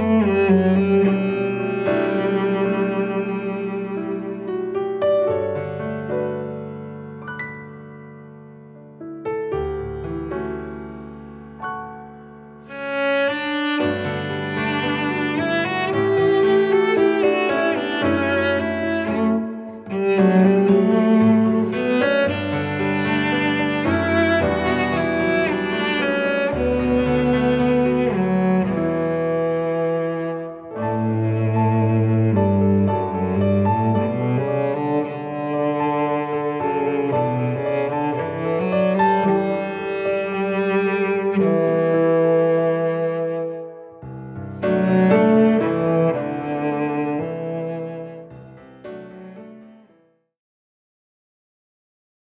Mm-hmm.